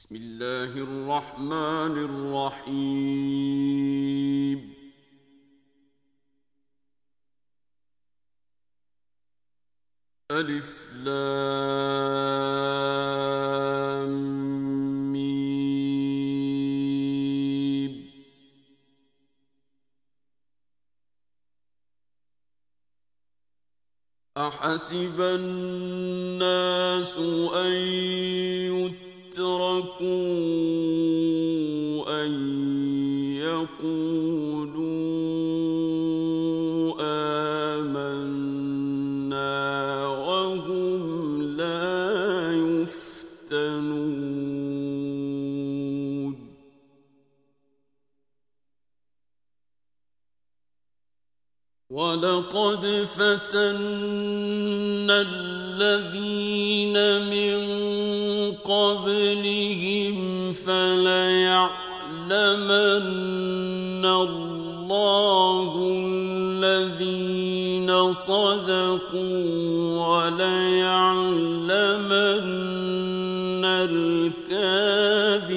بسم الله الرحمن الرحيم. ألف لام ميم. أحسب الناس أن يتركوا أن يقولوا آمنا وهم لا يفتنون ولقد فتنا الذين من قبلهم فليعلمن الله الذين صدقوا وليعلمن الكاذبين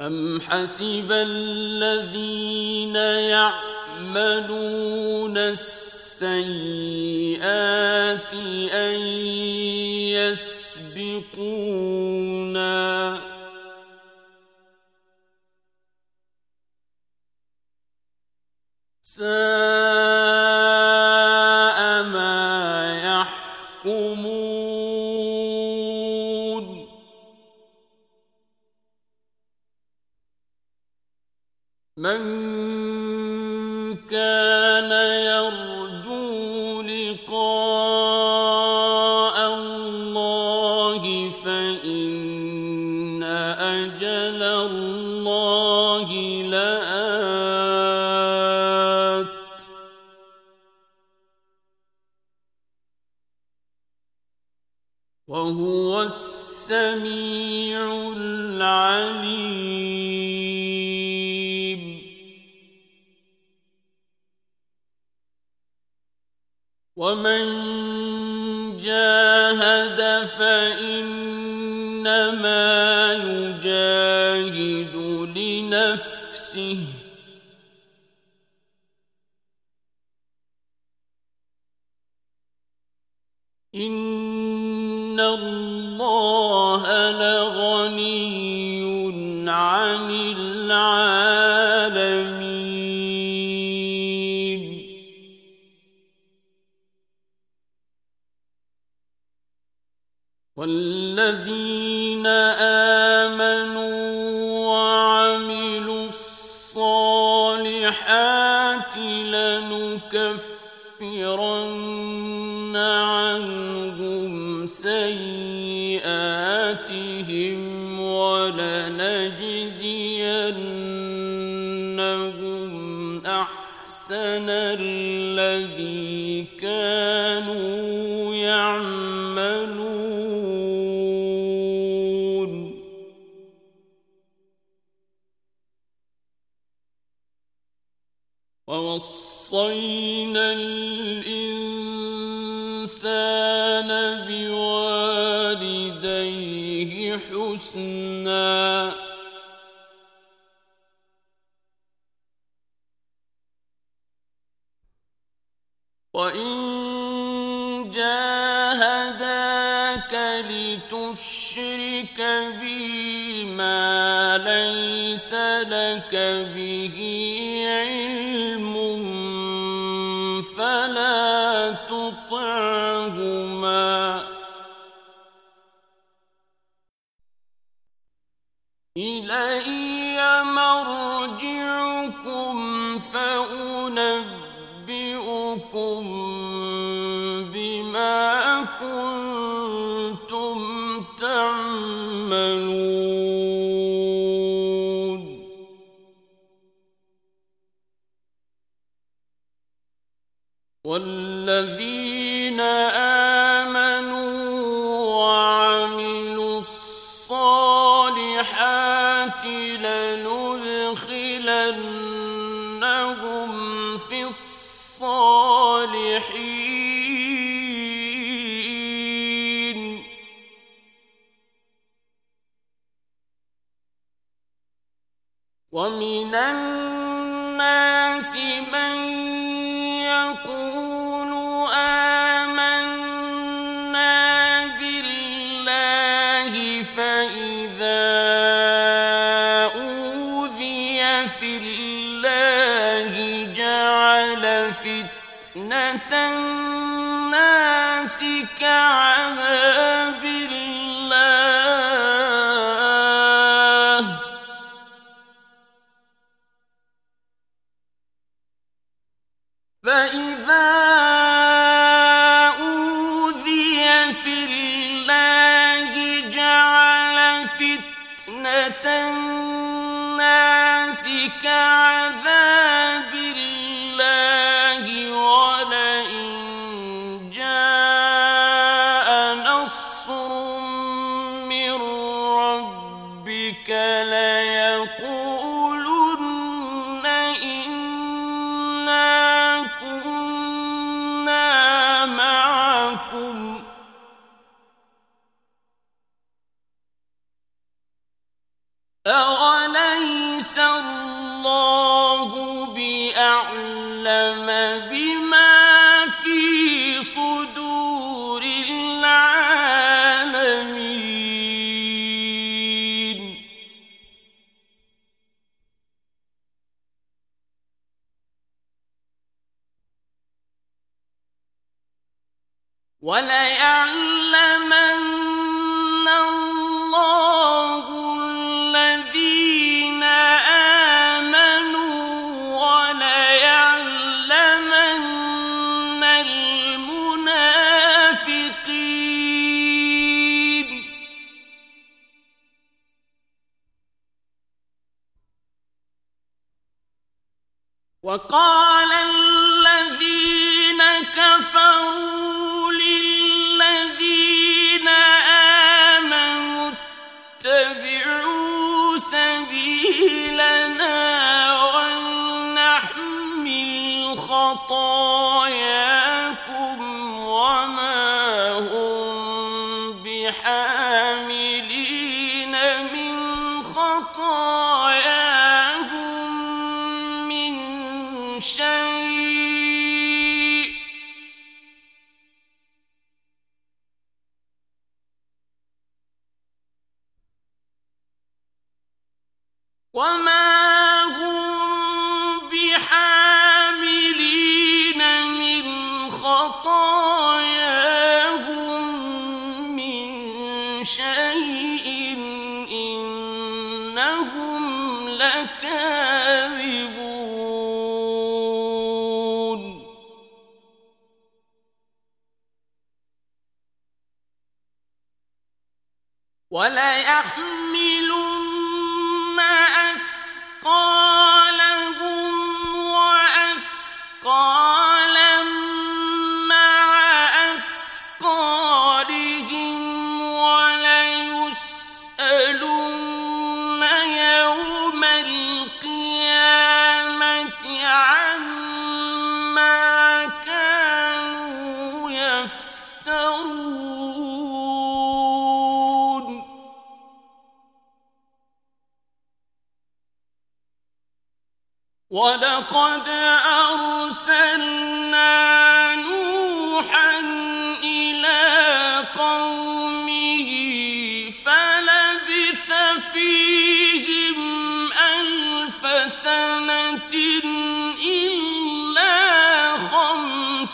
أم حسب الذين يعلمون يعملون السيئات أن يسبقون والذين آمنوا وعملوا الصالحات لنكفر ووصينا الإنسان بوالديه حسنا وإن جاهداك لتشرك بي ما ليس لك به تطعهما إلي مرجعكم فأنبئكم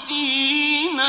خمسين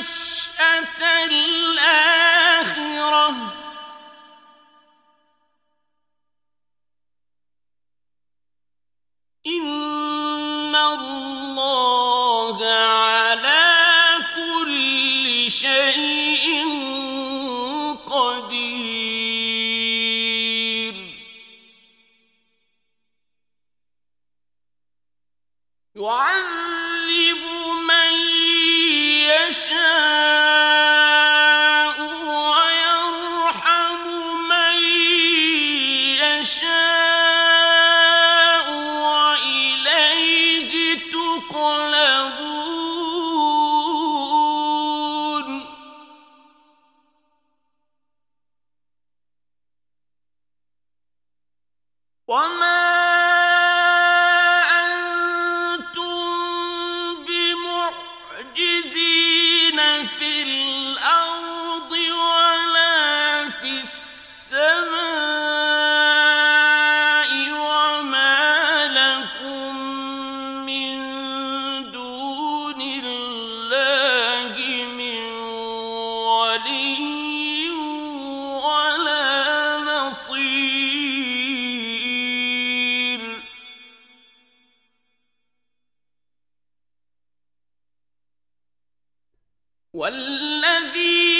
نشأة الآن والذي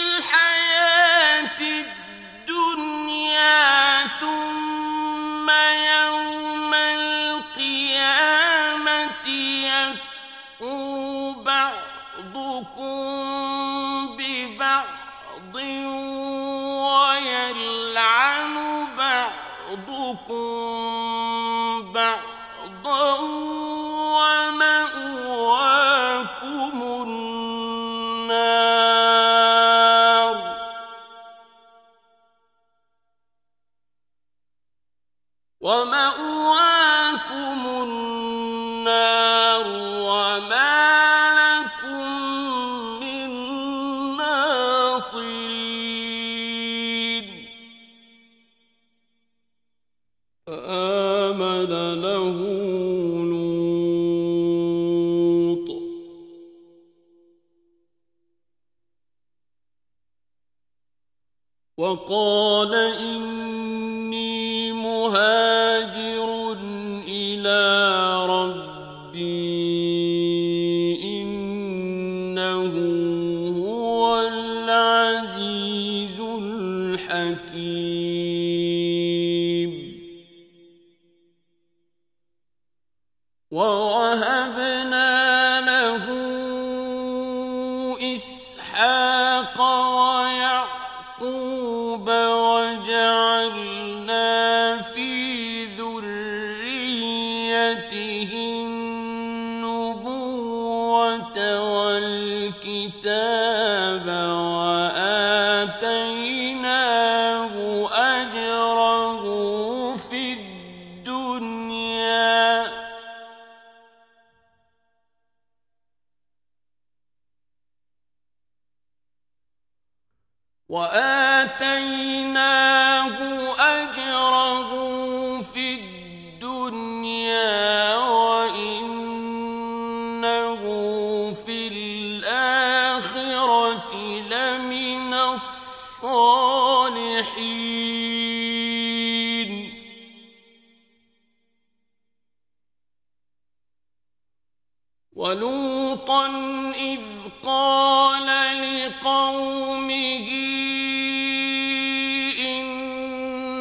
الدنيا ثم وقال إن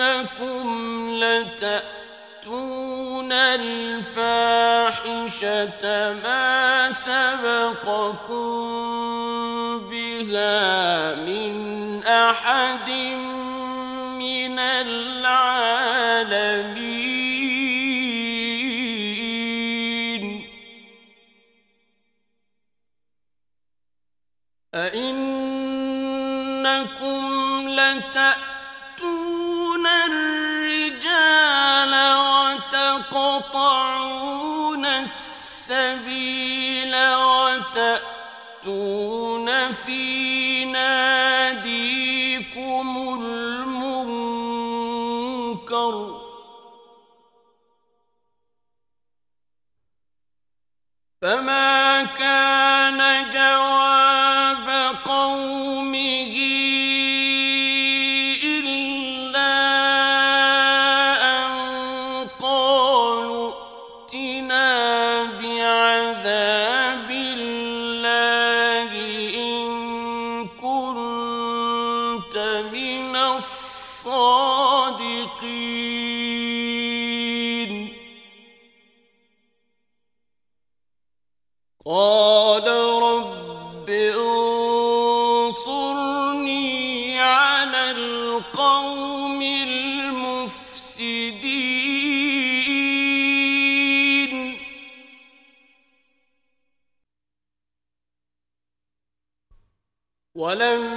انكم لتاتون الفاحشه ما سبقكم بها من احد من العالمين السبيل وتأتون في ناديكم المنكر فما القوم المفسدين. ولم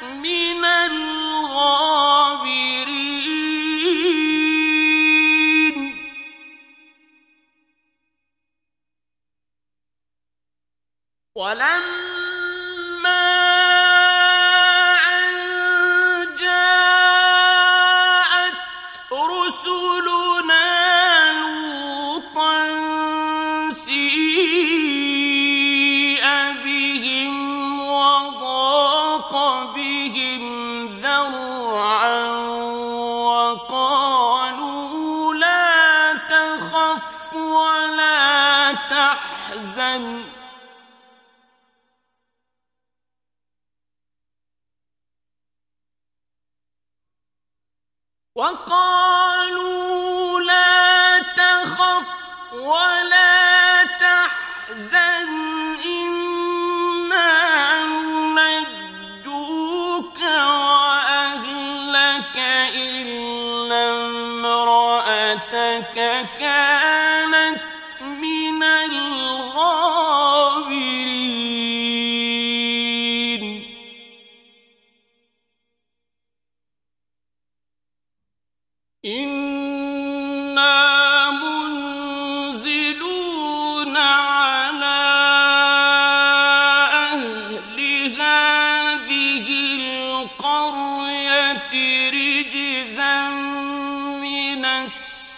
سومی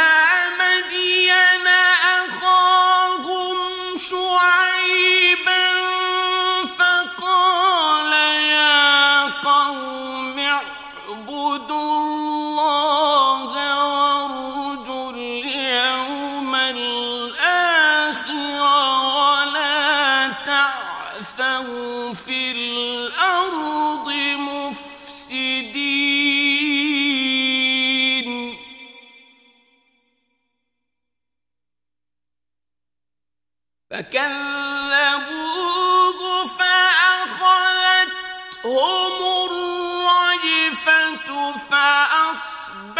نا وَلَقَدْ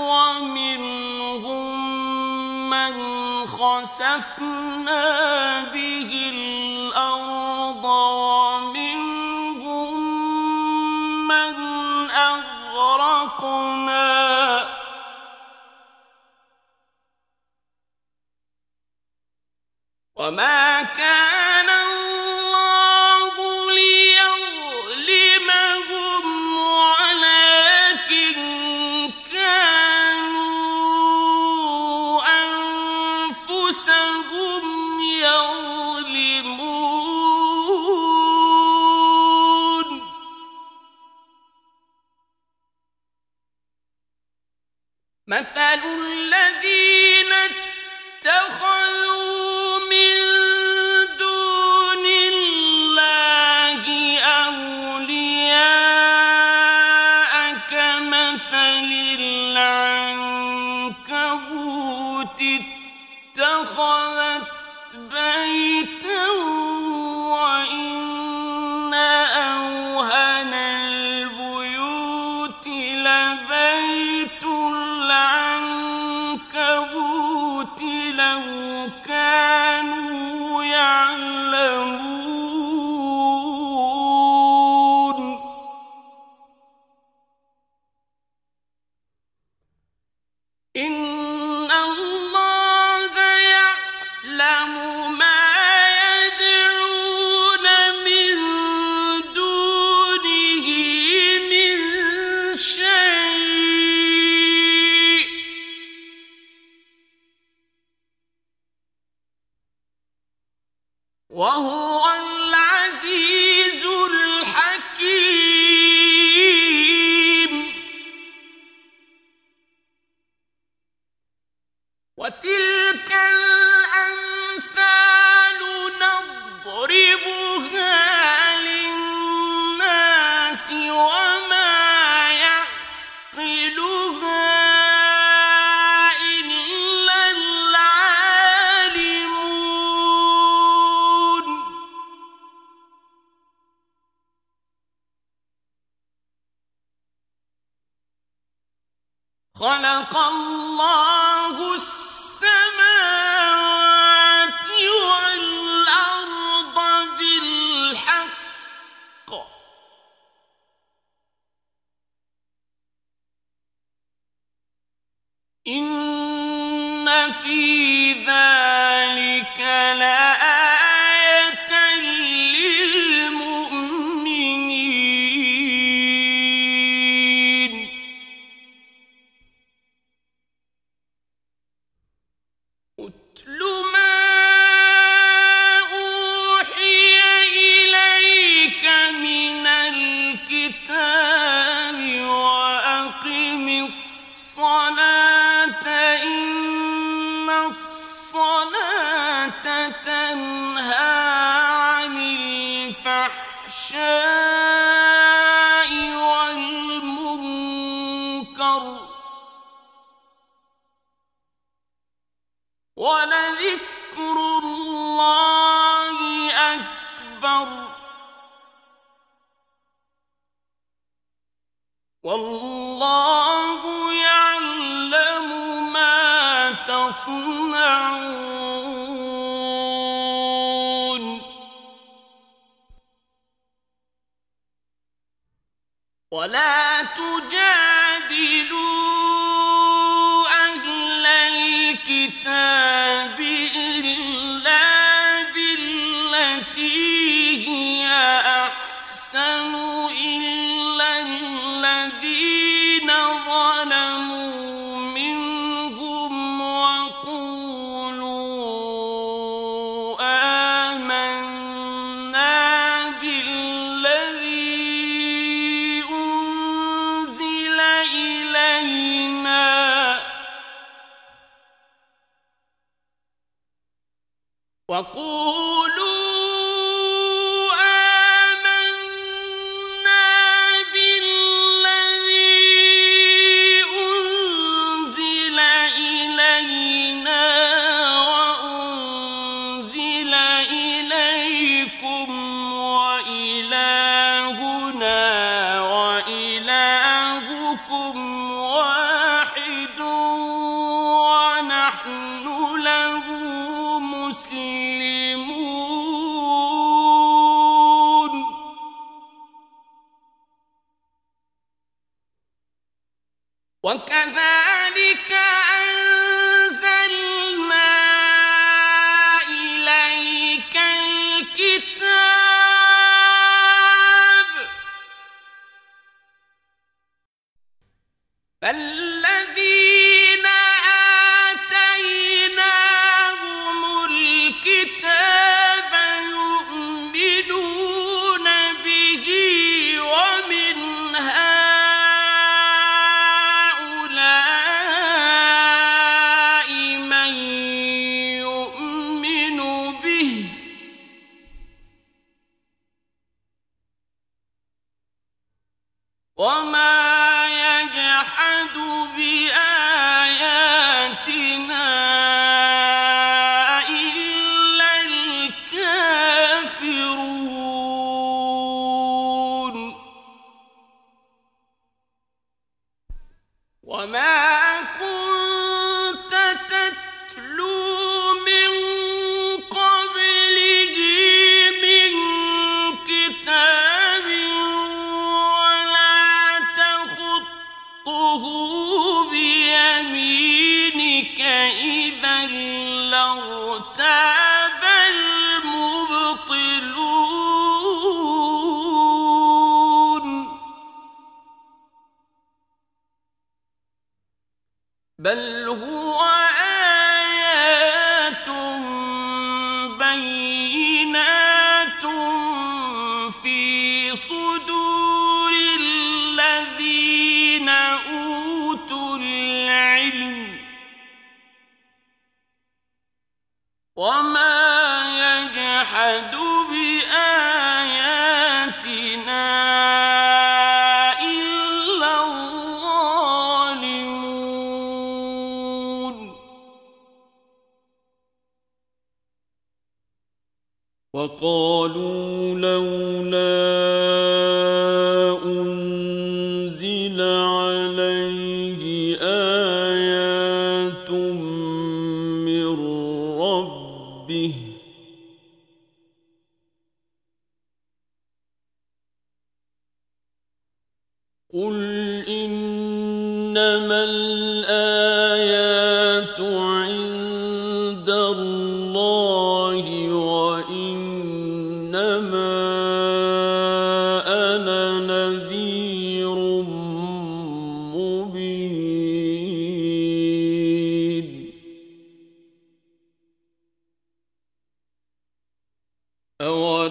ومنهم من خسفنا به الأرض ومنهم من أغرقنا. وما كان وتل ولذكر الله أكبر. والله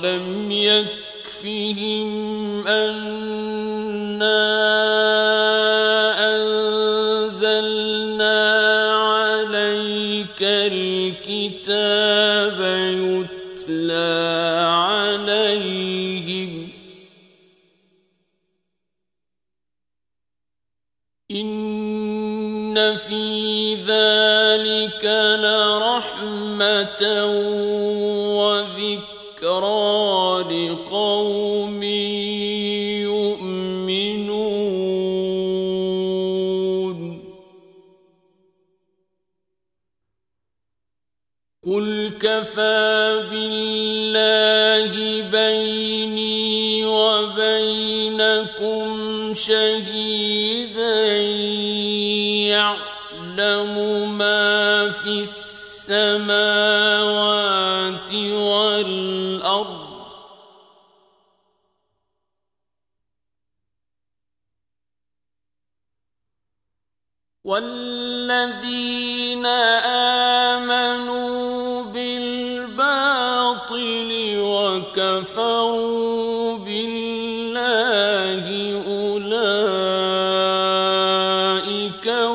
أَوَلَمْ يَكْفِهِمْ أنزلنا عليك الكتاب يتلى عليهم إن في ذلك لرحمة لَرَحْمَةً والذين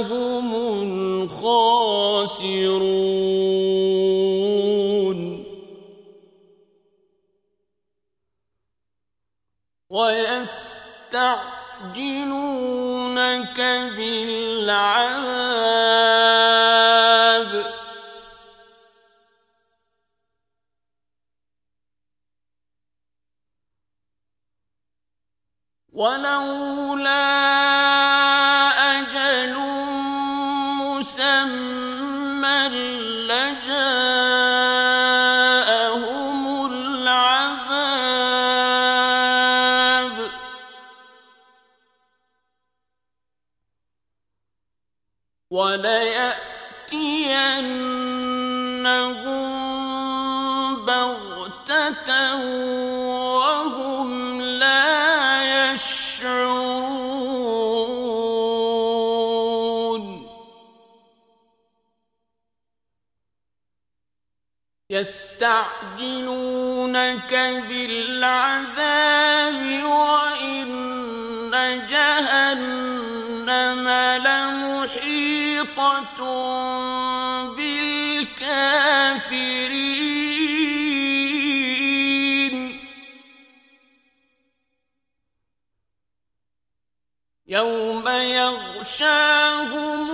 هم الخاسرون. ويستعجلونك بالعذاب. ولولا يستعجلونك بالعذاب وإن جهنم لمحيطة بالكافرين. يوم يغشاهم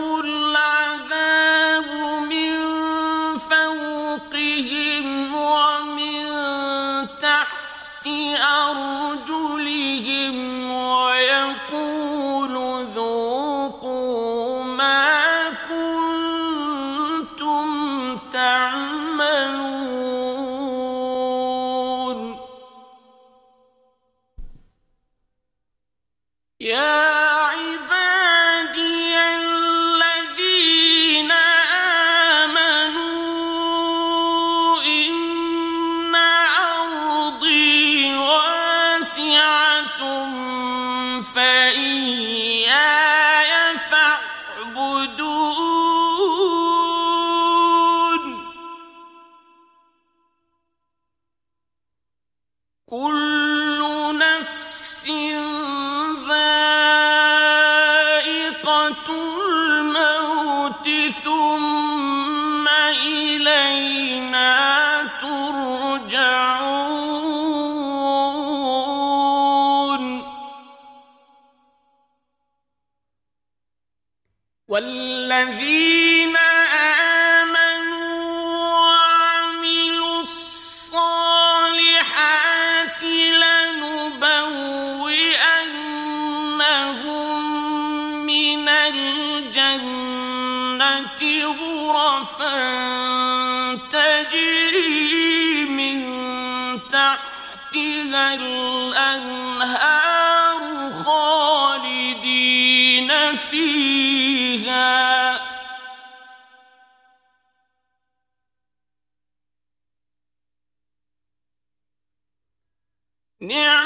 غرفا تجري من تحتها الأنهار خالدين فيها. نعم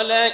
قال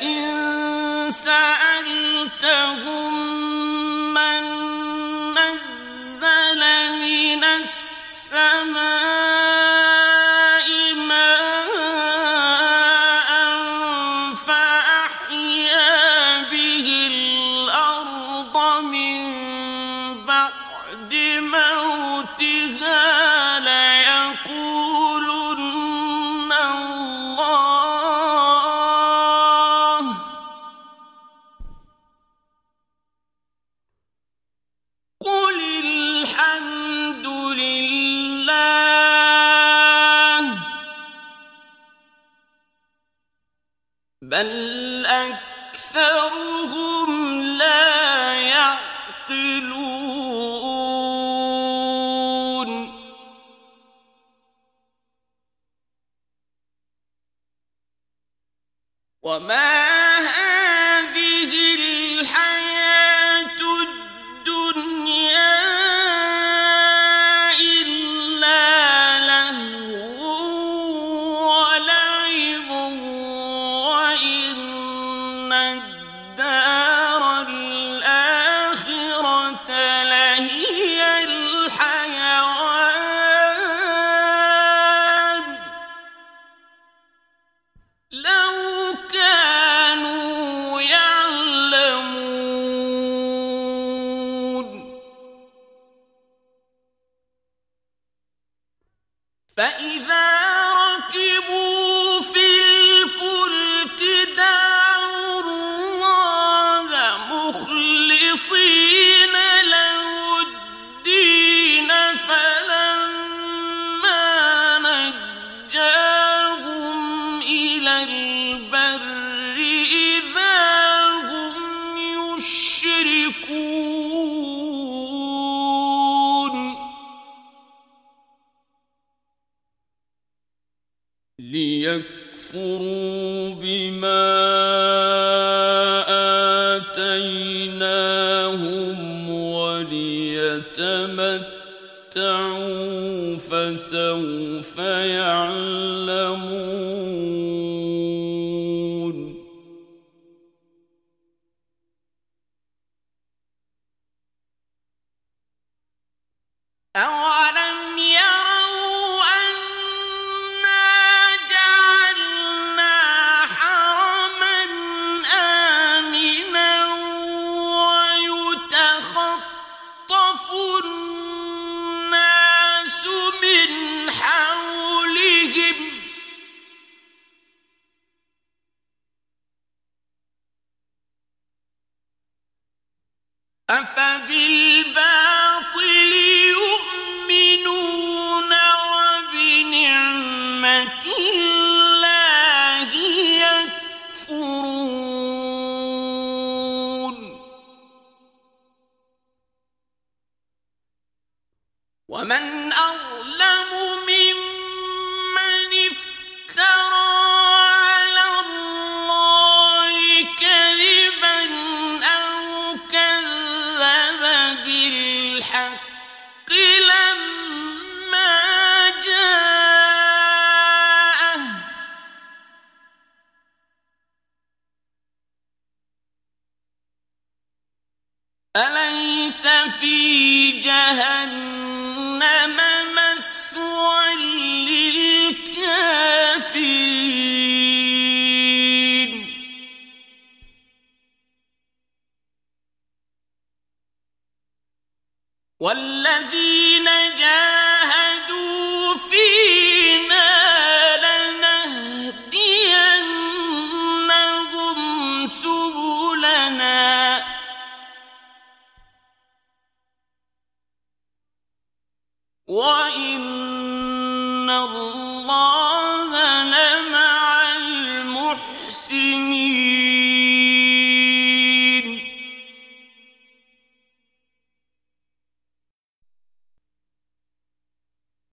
فَإِذَا فسوف يعلم.